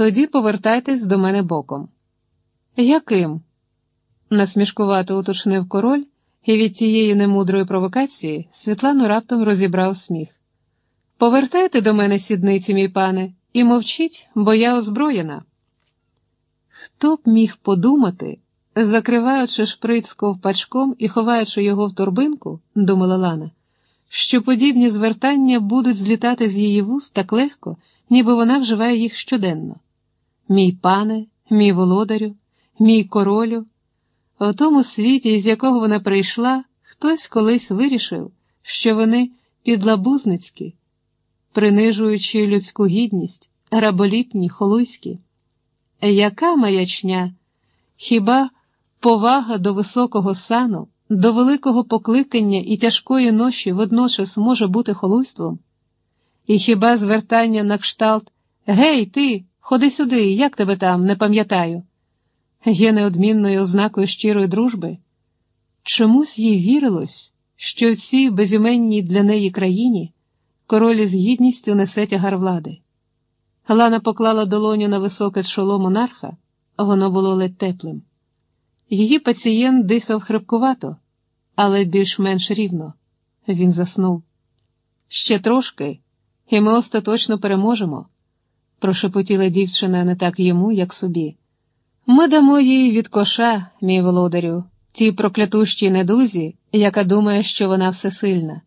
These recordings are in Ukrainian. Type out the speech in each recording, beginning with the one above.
Тоді повертайтесь до мене боком. Яким? насмішкувато уточнив король, і від цієї немудрої провокації Світлану раптом розібрав сміх. Повертайте до мене сідниці, мій пане, і мовчіть, бо я озброєна. Хто б міг подумати, закриваючи шприц ковпачком і ховаючи його в торбинку, думала Лана, що подібні звертання будуть злітати з її вуст так легко, ніби вона вживає їх щоденно. Мій пане, мій володарю, мій королю. У тому світі, з якого вона прийшла, хтось колись вирішив, що вони підлабузницькі, принижуючи людську гідність, раболіпні, холуйські. Яка маячня? Хіба повага до високого сану, до великого покликання і тяжкої ноші водночас може бути холуйством? І хіба звертання на кшталт Гей, ти, ходи сюди, як тебе там, не пам'ятаю, є неодмінною ознакою щирої дружби? Чомусь їй вірилось, що в цій безіменній для неї країні король з гідністю несе тягар влади. Лана поклала долоню на високе чоло монарха, воно було ледь теплим. Її пацієнт дихав хрипкувато, але більш-менш рівно. Він заснув. Ще трошки, і ми остаточно переможемо, прошепотіла дівчина не так йому, як собі. Ми дамо їй від коша, мій володарю, тій проклятущій недузі, яка думає, що вона всесильна.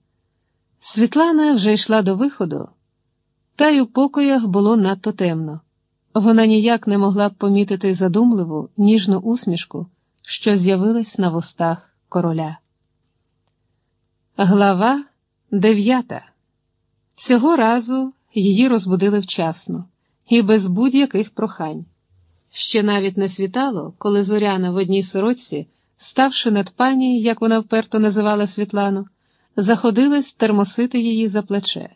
Світлана вже йшла до виходу, та й у покоях було надто темно. Вона ніяк не могла б помітити задумливу, ніжну усмішку, що з'явилась на вустах короля. Глава дев'ята. Цього разу її розбудили вчасно і без будь-яких прохань. Ще навіть не світало, коли зоряна в одній сорочці, ставши над пані, як вона вперто називала Світлану, заходилась термосити її за плече.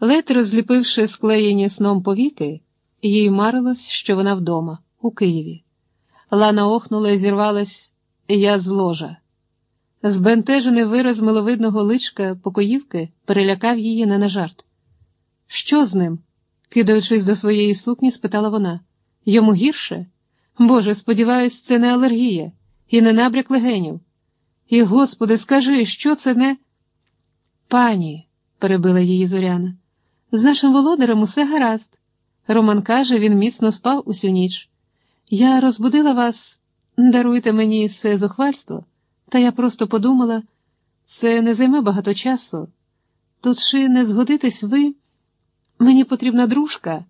Ледь розліпивши склеєні сном повіки, їй марилось, що вона вдома, у Києві. Лана охнула і зірвалась я з ложа. Збентежений вираз миловидного личка покоївки перелякав її не на жарт. Що з ним? Кидаючись до своєї сукні, спитала вона. Йому гірше? Боже, сподіваюсь, це не алергія і не набряк легенів. І, Господи, скажи, що це не. Пані, перебила її Зоряна, з нашим володарем усе гаразд. Роман каже, він міцно спав усю ніч. Я розбудила вас, даруйте мені все зухвальство, та я просто подумала, це не займе багато часу. Тут чи не згодитесь ви? Мені потрібна дружка,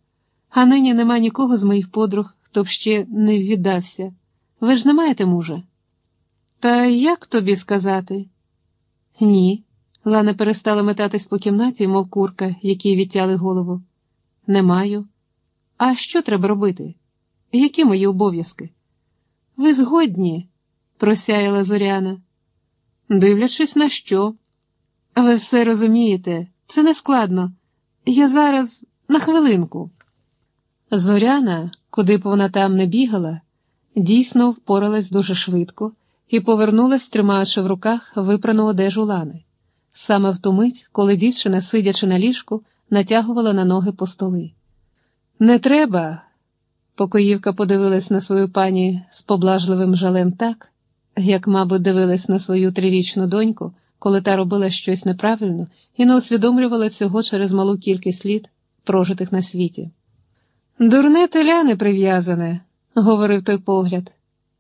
а нині нема нікого з моїх подруг, хто б ще не віддався. Ви ж не маєте мужа? Та як тобі сказати? Ні. Лана перестала метатись по кімнаті, мов курка, якій відтяли голову. Не маю. А що треба робити? Які мої обов'язки? Ви згодні, просяяла Зоряна. Дивлячись, на що? Ви все розумієте, це не складно. Я зараз на хвилинку. Зоряна, куди б вона там не бігала, дійсно впоралась дуже швидко і повернулась, тримаючи в руках випрану одежу лани. Саме в ту мить, коли дівчина, сидячи на ліжку, натягувала на ноги по столи. Не треба. Покоївка подивилась на свою пані з поблажливим жалем так, як, мабуть, дивилась на свою трирічну доньку, коли та робила щось неправильно і не усвідомлювала цього через малу кількість літ, прожитих на світі. Дурне теля не прив'язане, говорив той погляд.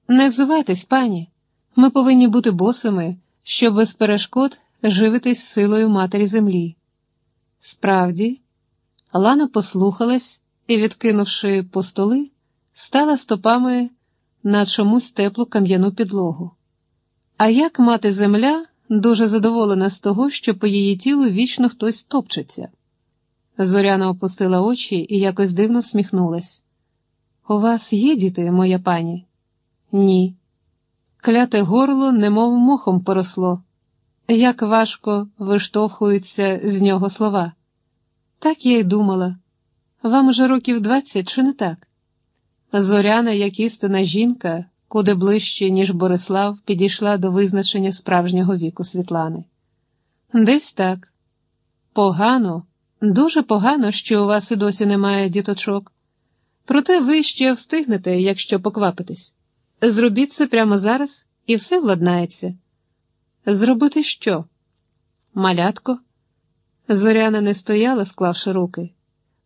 Не взивайтесь, пані. Ми повинні бути босими, щоб без перешкод живитись силою матері землі. Справді, Лана послухалась і, відкинувши по столи, стала стопами на чомусь теплу кам'яну підлогу. А як мати земля дуже задоволена з того, що по її тілу вічно хтось топчеться. Зоряна опустила очі і якось дивно всміхнулась. У вас є діти, моя пані? Ні. Кляте горло, немов мохом поросло. Як важко виштовхуються з нього слова. Так я й думала. Вам уже років двадцять, чи не так? Зоряна, як істина жінка, куди ближче, ніж Борислав, підійшла до визначення справжнього віку Світлани. Десь так. Погано, дуже погано, що у вас і досі немає діточок. Проте ви ще встигнете, якщо поквапитесь. Зробіть це прямо зараз, і все владнається. Зробити що? Малятко. Зоряна не стояла, склавши руки.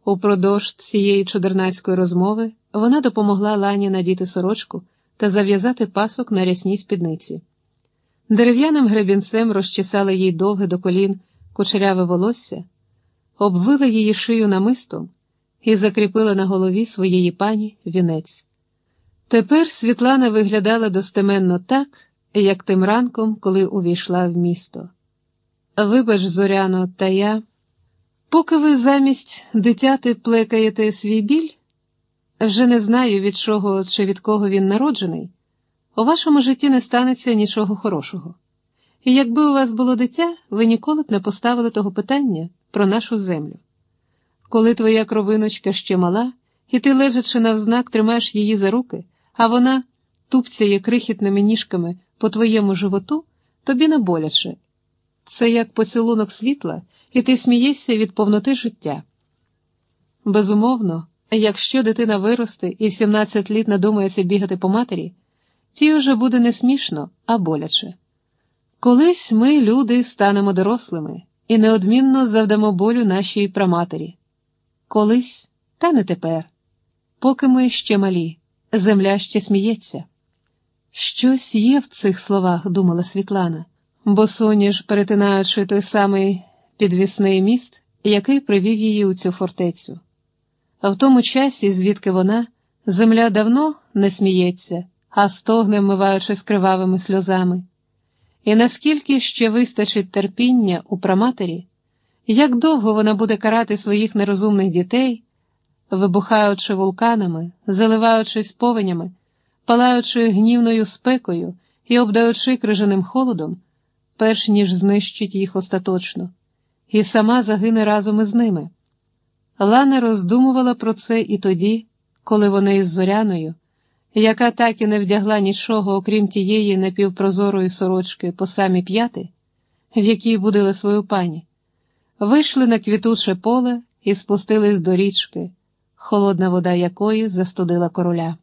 Упродовж цієї чудернацької розмови вона допомогла Лані надіти сорочку та зав'язати пасок на рясній спідниці. Дерев'яним гребінцем розчесала їй довге до колін кучеряве волосся, обвила її шию намистом і закріпила на голові своєї пані вінець. Тепер Світлана виглядала достеменно так, як тим ранком, коли увійшла в місто. Вибач, Зоряно, та я, поки ви замість дитяти плекаєте свій біль, вже не знаю, від чого чи від кого він народжений, у вашому житті не станеться нічого хорошого. І якби у вас було дитя, ви ніколи б не поставили того питання про нашу землю. Коли твоя кровиночка ще мала, і ти, лежачи навзнак, тримаєш її за руки, а вона тупцяє крихітними ніжками по твоєму животу, тобі не боляче. Це як поцілунок світла, і ти смієшся від повноти життя. Безумовно, якщо дитина виросте і в 17 літ надумається бігати по матері, тій уже буде не смішно, а боляче. Колись ми, люди, станемо дорослими і неодмінно завдамо болю нашій праматері. Колись, та не тепер, поки ми ще малі, земля ще сміється. Щось є в цих словах, думала Світлана, бо соніж, перетинаючи той самий підвісний міст, який привів її у цю фортецю. А в тому часі, звідки вона, земля давно не сміється, а стогне, вмиваючись кривавими сльозами. І наскільки ще вистачить терпіння у праматері, як довго вона буде карати своїх нерозумних дітей, вибухаючи вулканами, заливаючись повенями, палаючи гнівною спекою і обдаючи крижаним холодом, перш ніж знищить їх остаточно, і сама загине разом із ними. Лана роздумувала про це і тоді, коли вони із зоряною, яка так і не вдягла нічого, окрім тієї напівпрозорої сорочки по самі п'яти, в якій будили свою пані, вийшли на квітуче поле і спустились до річки, холодна вода якої застудила короля.